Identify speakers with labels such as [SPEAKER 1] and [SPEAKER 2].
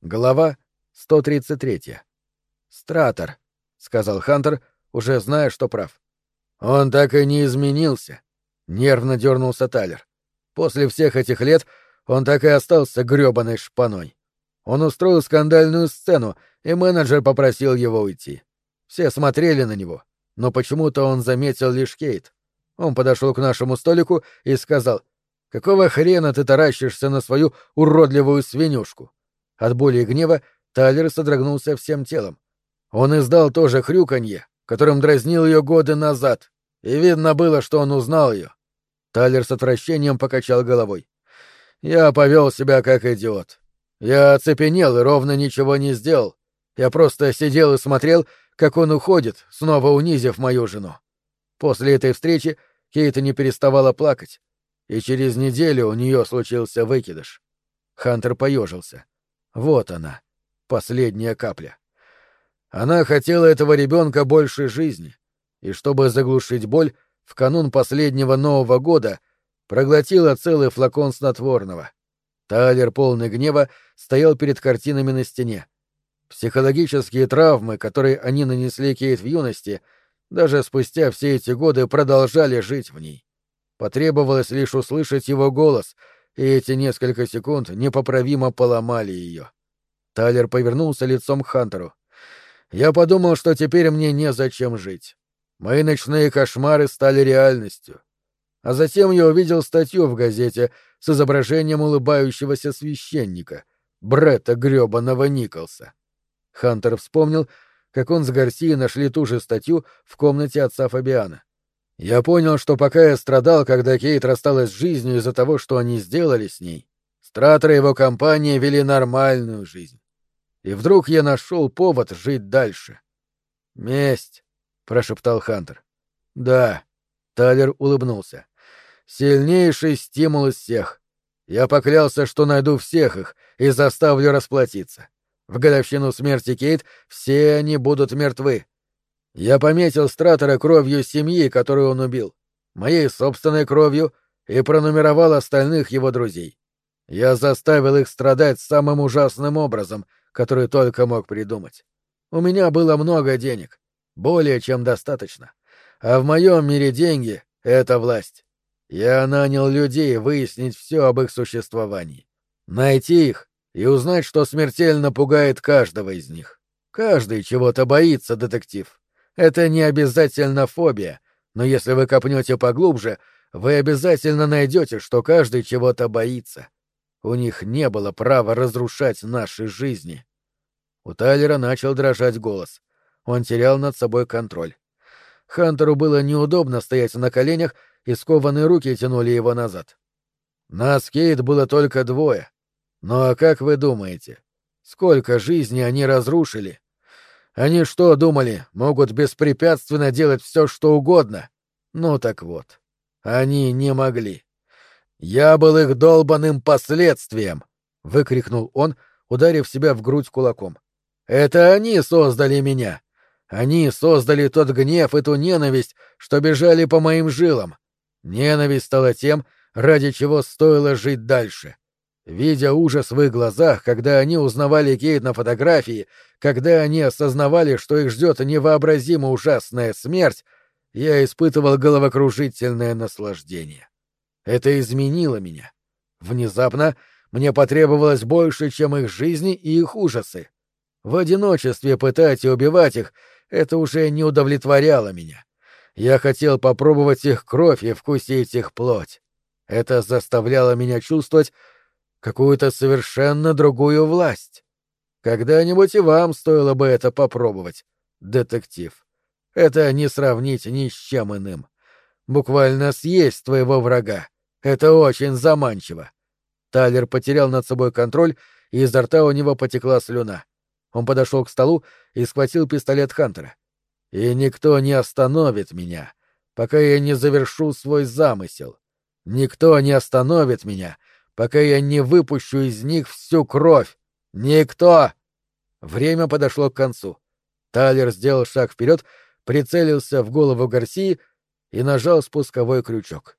[SPEAKER 1] Глава 133. «Стратор», — сказал Хантер, уже зная, что прав. «Он так и не изменился», — нервно дернулся Тайлер. «После всех этих лет он так и остался грёбаной шпаной. Он устроил скандальную сцену, и менеджер попросил его уйти. Все смотрели на него, но почему-то он заметил лишь Кейт. Он подошел к нашему столику и сказал, «Какого хрена ты таращишься на свою уродливую свинюшку?» От боли и гнева Тайлер содрогнулся всем телом. Он издал тоже хрюканье, которым дразнил ее годы назад, и видно было, что он узнал ее. Тайлер с отвращением покачал головой. «Я повел себя как идиот. Я оцепенел и ровно ничего не сделал. Я просто сидел и смотрел, как он уходит, снова унизив мою жену. После этой встречи Кейта не переставала плакать, и через неделю у нее случился выкидыш. Хантер поежился. Вот она, последняя капля. Она хотела этого ребенка больше жизни, и чтобы заглушить боль, в канун последнего Нового года проглотила целый флакон снотворного. Тайлер, полный гнева, стоял перед картинами на стене. Психологические травмы, которые они нанесли Кейт в юности, даже спустя все эти годы продолжали жить в ней. Потребовалось лишь услышать его голос — и эти несколько секунд непоправимо поломали ее. Тайлер повернулся лицом к Хантеру. «Я подумал, что теперь мне незачем жить. Мои ночные кошмары стали реальностью. А затем я увидел статью в газете с изображением улыбающегося священника, Бретта грёбаного Николса. Хантер вспомнил, как он с Гарсией нашли ту же статью в комнате отца Фабиана. Я понял, что пока я страдал, когда Кейт рассталась с жизнью из-за того, что они сделали с ней, Стратор и его компания вели нормальную жизнь. И вдруг я нашел повод жить дальше. «Месть», — прошептал Хантер. «Да», — Талер улыбнулся. «Сильнейший стимул из всех. Я поклялся, что найду всех их и заставлю расплатиться. В годовщину смерти Кейт все они будут мертвы. Я пометил Стратора кровью семьи, которую он убил, моей собственной кровью и пронумеровал остальных его друзей. Я заставил их страдать самым ужасным образом, который только мог придумать. У меня было много денег, более чем достаточно. А в моем мире деньги — это власть. Я нанял людей выяснить все об их существовании. Найти их и узнать, что смертельно пугает каждого из них. Каждый чего-то боится, детектив. Это не обязательно фобия, но если вы копнете поглубже, вы обязательно найдете, что каждый чего-то боится. У них не было права разрушать наши жизни. У Тайлера начал дрожать голос. Он терял над собой контроль. Хантеру было неудобно стоять на коленях, и скованные руки тянули его назад. Нас, Кейт, было только двое. Ну а как вы думаете, сколько жизней они разрушили? Они что, думали, могут беспрепятственно делать все, что угодно? Ну так вот. Они не могли. Я был их долбанным последствием, выкрикнул он, ударив себя в грудь кулаком. Это они создали меня. Они создали тот гнев и ту ненависть, что бежали по моим жилам. Ненависть стала тем, ради чего стоило жить дальше. Видя ужас в их глазах, когда они узнавали Кейт на фотографии, когда они осознавали, что их ждет невообразимо ужасная смерть, я испытывал головокружительное наслаждение. Это изменило меня. Внезапно мне потребовалось больше, чем их жизни и их ужасы. В одиночестве пытать и убивать их — это уже не удовлетворяло меня. Я хотел попробовать их кровь и вкусить их плоть. Это заставляло меня чувствовать, какую-то совершенно другую власть. Когда-нибудь и вам стоило бы это попробовать, детектив. Это не сравнить ни с чем иным. Буквально съесть твоего врага. Это очень заманчиво. Тайлер потерял над собой контроль, и изо рта у него потекла слюна. Он подошел к столу и схватил пистолет Хантера. «И никто не остановит меня, пока я не завершу свой замысел. Никто не остановит меня, пока я не выпущу из них всю кровь. Никто! Время подошло к концу. Тайлер сделал шаг вперед, прицелился в голову Гарсии и нажал спусковой крючок.